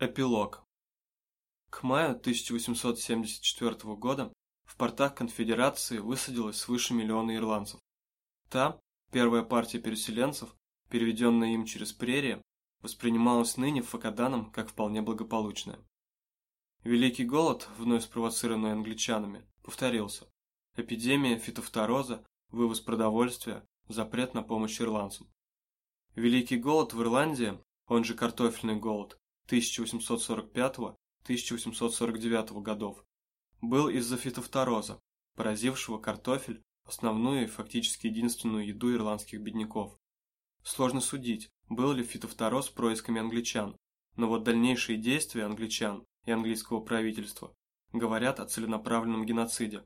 Эпилог. К маю 1874 года в портах конфедерации высадилось свыше миллиона ирландцев. Та, первая партия переселенцев, переведенная им через прерии, воспринималась ныне Факаданом как вполне благополучная. Великий голод, вновь спровоцированный англичанами, повторился. Эпидемия фитофтороза, вывоз продовольствия, запрет на помощь ирландцам. Великий голод в Ирландии, он же картофельный голод, 1845-1849 годов, был из-за фитофтороза, поразившего картофель, основную и фактически единственную еду ирландских бедняков. Сложно судить, был ли фитофтороз происками англичан, но вот дальнейшие действия англичан и английского правительства говорят о целенаправленном геноциде.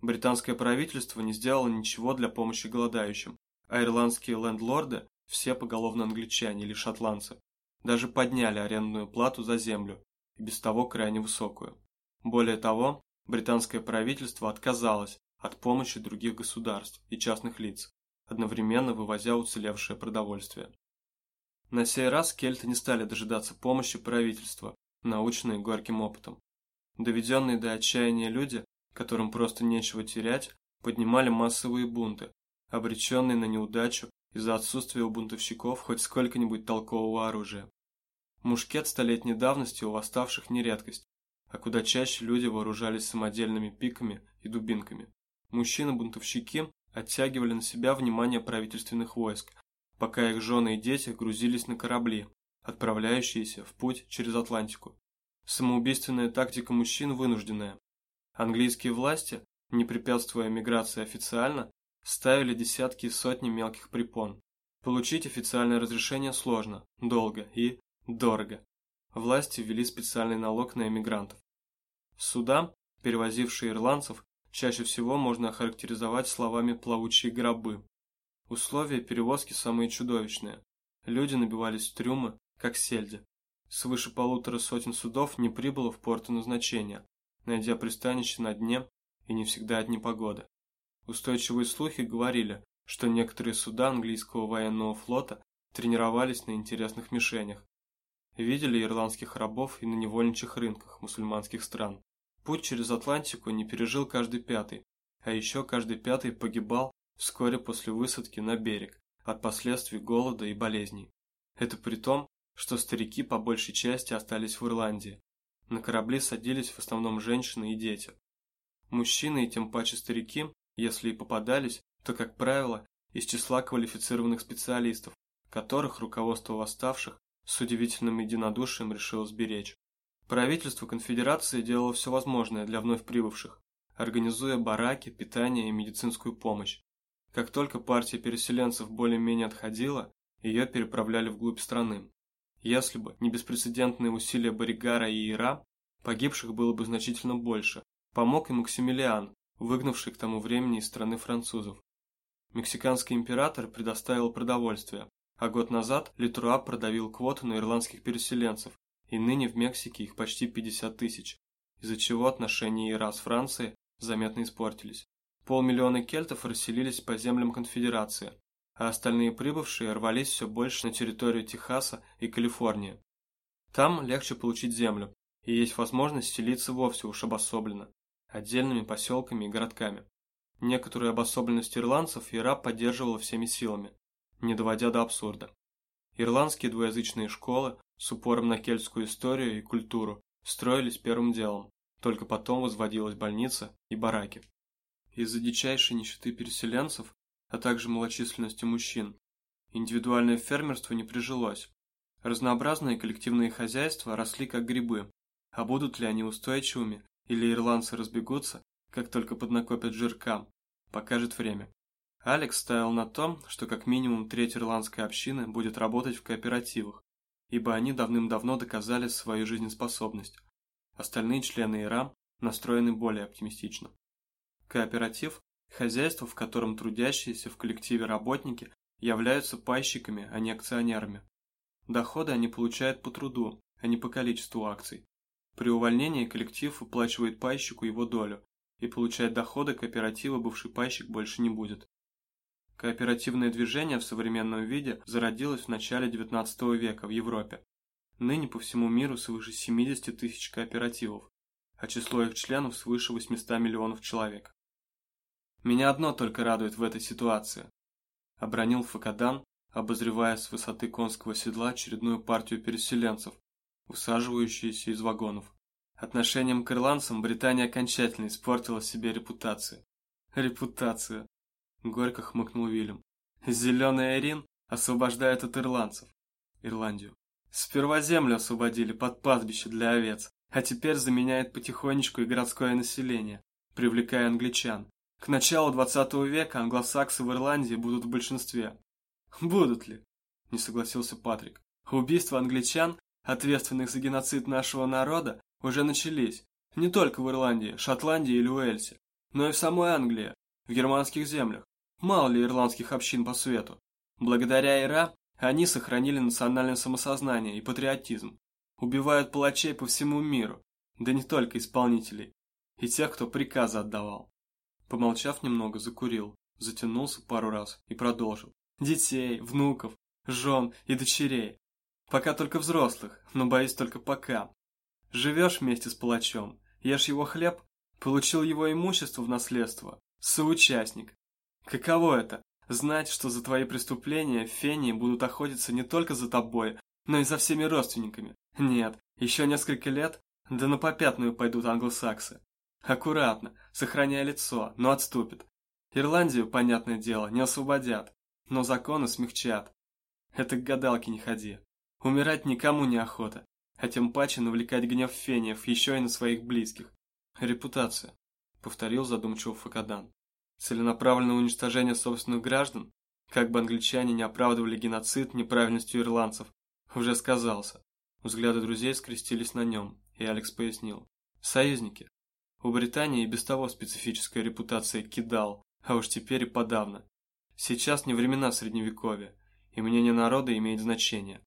Британское правительство не сделало ничего для помощи голодающим, а ирландские лендлорды все поголовно англичане или шотландцы, даже подняли арендную плату за землю, и без того крайне высокую. Более того, британское правительство отказалось от помощи других государств и частных лиц, одновременно вывозя уцелевшее продовольствие. На сей раз кельты не стали дожидаться помощи правительства, наученные горьким опытом. Доведенные до отчаяния люди, которым просто нечего терять, поднимали массовые бунты, обреченные на неудачу из-за отсутствия у бунтовщиков хоть сколько-нибудь толкового оружия. Мушкет столетней давности у восставших не редкость, а куда чаще люди вооружались самодельными пиками и дубинками. Мужчины-бунтовщики оттягивали на себя внимание правительственных войск, пока их жены и дети грузились на корабли, отправляющиеся в путь через Атлантику. Самоубийственная тактика мужчин вынужденная. Английские власти, не препятствуя миграции официально, ставили десятки и сотни мелких препон. Получить официальное разрешение сложно, долго и дорого. Власти ввели специальный налог на эмигрантов. Суда, перевозившие ирландцев, чаще всего можно охарактеризовать словами «плавучие гробы». Условия перевозки самые чудовищные. Люди набивались в трюмы, как сельди. Свыше полутора сотен судов не прибыло в порты назначения, найдя пристанище на дне и не всегда от непогоды. Устойчивые слухи говорили, что некоторые суда английского военного флота тренировались на интересных мишенях. Видели ирландских рабов и на невольничьих рынках мусульманских стран. Путь через Атлантику не пережил каждый пятый, а еще каждый пятый погибал вскоре после высадки на берег от последствий голода и болезней. Это при том, что старики по большей части остались в Ирландии. На корабли садились в основном женщины и дети. Мужчины и тем паче старики если и попадались, то, как правило, из числа квалифицированных специалистов, которых руководство восставших с удивительным единодушием решило сберечь. Правительство конфедерации делало все возможное для вновь прибывших, организуя бараки, питание и медицинскую помощь. Как только партия переселенцев более-менее отходила, ее переправляли вглубь страны. Если бы не беспрецедентные усилия Боригара и Ира, погибших было бы значительно больше. Помог и Максимилиан, выгнавший к тому времени из страны французов. Мексиканский император предоставил продовольствие, а год назад Литуа продавил квоту на ирландских переселенцев, и ныне в Мексике их почти 50 тысяч, из-за чего отношения Ира с Францией заметно испортились. Полмиллиона кельтов расселились по землям конфедерации, а остальные прибывшие рвались все больше на территорию Техаса и Калифорнии. Там легче получить землю, и есть возможность селиться вовсе уж обособленно, отдельными поселками и городками. Некоторую обособленность ирландцев Ира поддерживала всеми силами, не доводя до абсурда. Ирландские двуязычные школы с упором на кельтскую историю и культуру строились первым делом, только потом возводилась больница и бараки. Из-за дичайшей нищеты переселенцев, а также малочисленности мужчин, индивидуальное фермерство не прижилось. Разнообразные коллективные хозяйства росли как грибы, а будут ли они устойчивыми или ирландцы разбегутся, как только поднакопят жирка, покажет время. Алекс ставил на том, что как минимум треть ирландской общины будет работать в кооперативах, ибо они давным-давно доказали свою жизнеспособность. Остальные члены ИРА настроены более оптимистично. Кооператив – хозяйство, в котором трудящиеся в коллективе работники являются пайщиками, а не акционерами. Доходы они получают по труду, а не по количеству акций. При увольнении коллектив выплачивает пайщику его долю, и получать доходы кооператива бывший пайщик больше не будет. Кооперативное движение в современном виде зародилось в начале XIX века в Европе. Ныне по всему миру свыше 70 тысяч кооперативов, а число их членов свыше 800 миллионов человек. Меня одно только радует в этой ситуации. Обронил Факадан, обозревая с высоты конского седла очередную партию переселенцев, усаживающиеся из вагонов. Отношением к ирландцам Британия окончательно испортила себе репутацию. Репутация. Горько хмыкнул Вильям. Зеленый Эрин освобождает от ирландцев. Ирландию. Сперва землю освободили под пастбище для овец, а теперь заменяет потихонечку и городское население, привлекая англичан. К началу 20 века англосаксы в Ирландии будут в большинстве. Будут ли? Не согласился Патрик. Убийства англичан, ответственных за геноцид нашего народа, уже начались. Не только в Ирландии, Шотландии или Уэльсе, но и в самой Англии, в германских землях. Мало ли ирландских общин по свету. Благодаря Ира они сохранили национальное самосознание и патриотизм. Убивают палачей по всему миру, да не только исполнителей, и тех, кто приказы отдавал. Помолчав немного, закурил, затянулся пару раз и продолжил. Детей, внуков, жен и дочерей. Пока только взрослых, но боюсь только пока. Живешь вместе с палачом, ешь его хлеб, получил его имущество в наследство, соучастник. Каково это Знать, что за твои преступления фении будут охотиться не только за тобой, но и за всеми родственниками. Нет, еще несколько лет, да на попятную пойдут англосаксы. Аккуратно, сохраняя лицо, но отступят. Ирландию, понятное дело, не освободят, но законы смягчат. Это к гадалке не ходи. Умирать никому не охота, а тем паче навлекать гнев фениев еще и на своих близких. Репутация, повторил задумчиво Факадан целенаправленное уничтожение собственных граждан, как бы англичане не оправдывали геноцид неправильностью ирландцев, уже сказался. Взгляды друзей скрестились на нем, и Алекс пояснил. Союзники. У Британии и без того специфическая репутация кидал, а уж теперь и подавно. Сейчас не времена средневековья, и мнение народа имеет значение.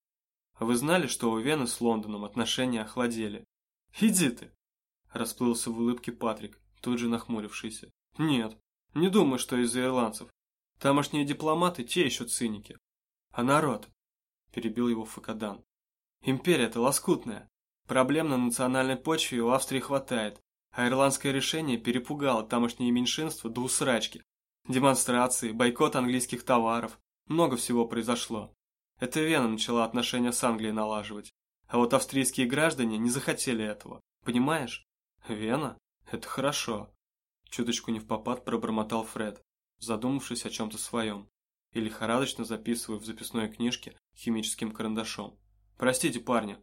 А вы знали, что у Вены с Лондоном отношения охладели? Иди ты! Расплылся в улыбке Патрик, тут же нахмурившийся. Нет, не думаю, что из-за ирландцев. Тамошние дипломаты те еще циники. А народ? Перебил его Факадан. Империя-то лоскутная. Проблем на национальной почве у Австрии хватает, а ирландское решение перепугало тамошние меньшинства до усрачки. Демонстрации, бойкот английских товаров. Много всего произошло. Это Вена начала отношения с Англией налаживать. А вот австрийские граждане не захотели этого. Понимаешь? Вена? Это хорошо. Чуточку не в попад пробормотал Фред, задумавшись о чем-то своем, и лихорадочно записывая в записной книжке химическим карандашом. «Простите, парни».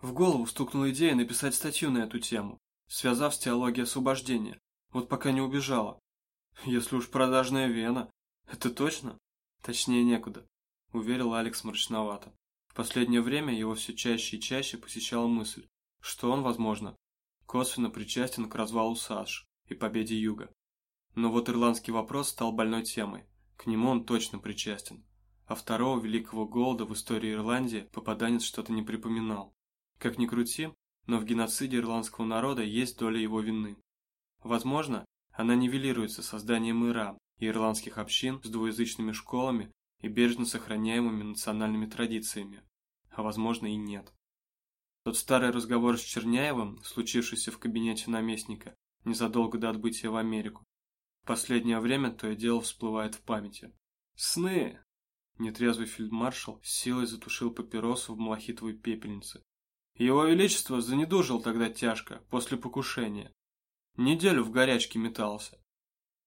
В голову стукнула идея написать статью на эту тему, связав с теологией освобождения, вот пока не убежала. Если уж продажная вена, это точно? Точнее некуда, уверил Алекс мрачновато. В последнее время его все чаще и чаще посещала мысль, что он, возможно, косвенно причастен к развалу САШ и победе Юга. Но вот ирландский вопрос стал больной темой. К нему он точно причастен. А второго великого голода в истории Ирландии попаданец что-то не припоминал. Как ни крути, но в геноциде ирландского народа есть доля его вины. Возможно, она нивелируется созданием Ира и ирландских общин с двуязычными школами и бережно сохраняемыми национальными традициями, а возможно и нет. Тот старый разговор с Черняевым, случившийся в кабинете наместника, незадолго до отбытия в Америку. В последнее время то и дело всплывает в памяти. Сны! Нетрезвый фельдмаршал силой затушил папиросу в малахитовой пепельнице. Его Величество занедужил тогда тяжко, после покушения. Неделю в горячке метался.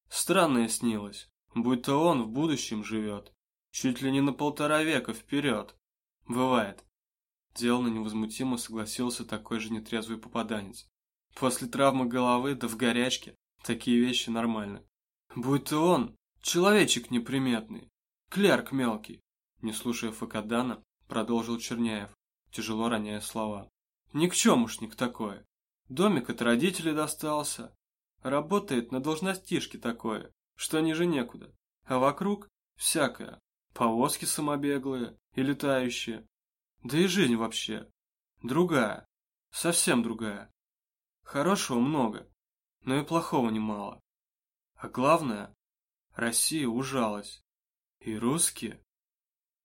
Странное снилось, будто он в будущем живет. Чуть ли не на полтора века вперед. Бывает. Делано невозмутимо согласился такой же нетрезвый попаданец. После травмы головы, да в горячке, такие вещи нормальны. Будь-то он, человечек неприметный, клерк мелкий. Не слушая Факадана, продолжил Черняев, тяжело роняя слова. Никчемушник такой. Домик от родителей достался. Работает на должностишке такое, что ниже некуда. А вокруг всякое. Повозки самобеглые и летающие. Да и жизнь вообще. Другая. Совсем другая. Хорошего много, но и плохого немало. А главное, Россия ужалась. И русские...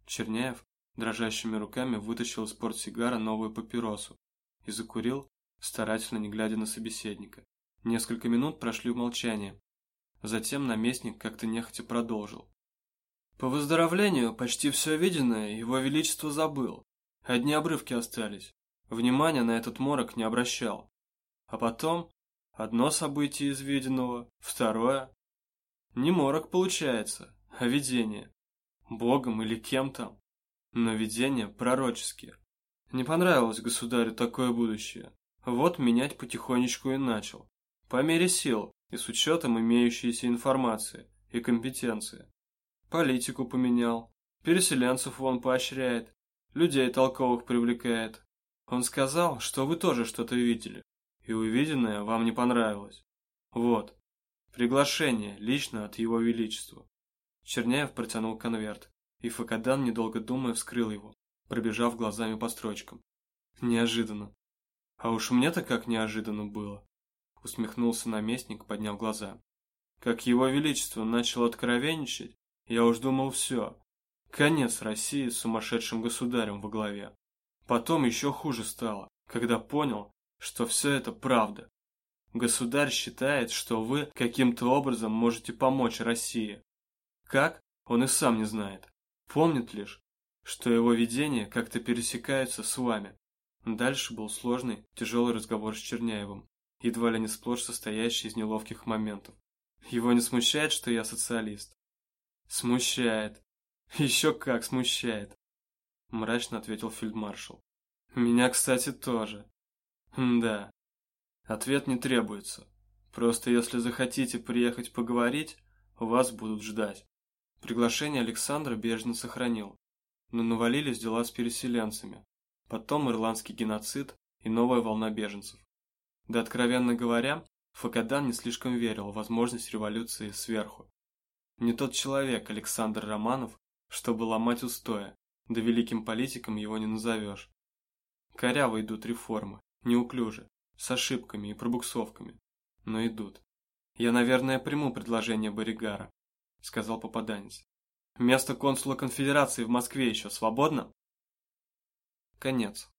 Черняев дрожащими руками вытащил из портсигара новую папиросу и закурил, старательно не глядя на собеседника. Несколько минут прошли в молчании. Затем наместник как-то нехотя продолжил. По выздоровлению почти все виденное его величество забыл. Одни обрывки остались. Внимания на этот морок не обращал. А потом одно событие из виденного, второе. Не морок получается, а видение. Богом или кем там. Но видения пророческие. Не понравилось государю такое будущее. Вот менять потихонечку и начал. По мере сил и с учетом имеющейся информации и компетенции. Политику поменял, переселенцев вон поощряет, людей толковых привлекает. Он сказал, что вы тоже что-то видели, и увиденное вам не понравилось. Вот, приглашение лично от его величества. Черняев протянул конверт, и Факадан, недолго думая, вскрыл его, пробежав глазами по строчкам. Неожиданно. А уж мне-то как неожиданно было усмехнулся наместник, подняв глаза. Как его величество начал откровенничать, я уж думал все. Конец России с сумасшедшим государем во главе. Потом еще хуже стало, когда понял, что все это правда. Государь считает, что вы каким-то образом можете помочь России. Как? Он и сам не знает. Помнит лишь, что его видения как-то пересекаются с вами. Дальше был сложный, тяжелый разговор с Черняевым едва ли не сплошь состоящий из неловких моментов. Его не смущает, что я социалист? Смущает. Еще как смущает. Мрачно ответил фельдмаршал. Меня, кстати, тоже. Да. Ответ не требуется. Просто если захотите приехать поговорить, вас будут ждать. Приглашение Александра бережно сохранил, но навалились дела с переселенцами. Потом ирландский геноцид и новая волна беженцев. Да, откровенно говоря, Факадан не слишком верил в возможность революции сверху. Не тот человек, Александр Романов, чтобы ломать устоя, да великим политиком его не назовешь. Коряво идут реформы, неуклюже, с ошибками и пробуксовками, но идут. Я, наверное, приму предложение Боригара, сказал попаданец. Место консула конфедерации в Москве еще свободно? Конец.